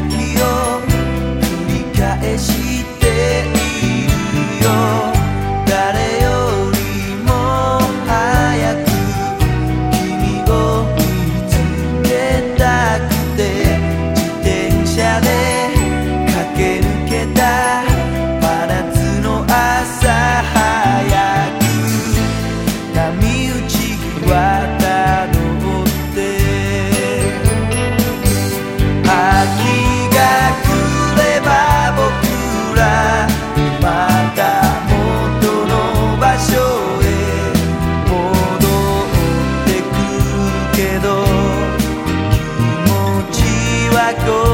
like you. go.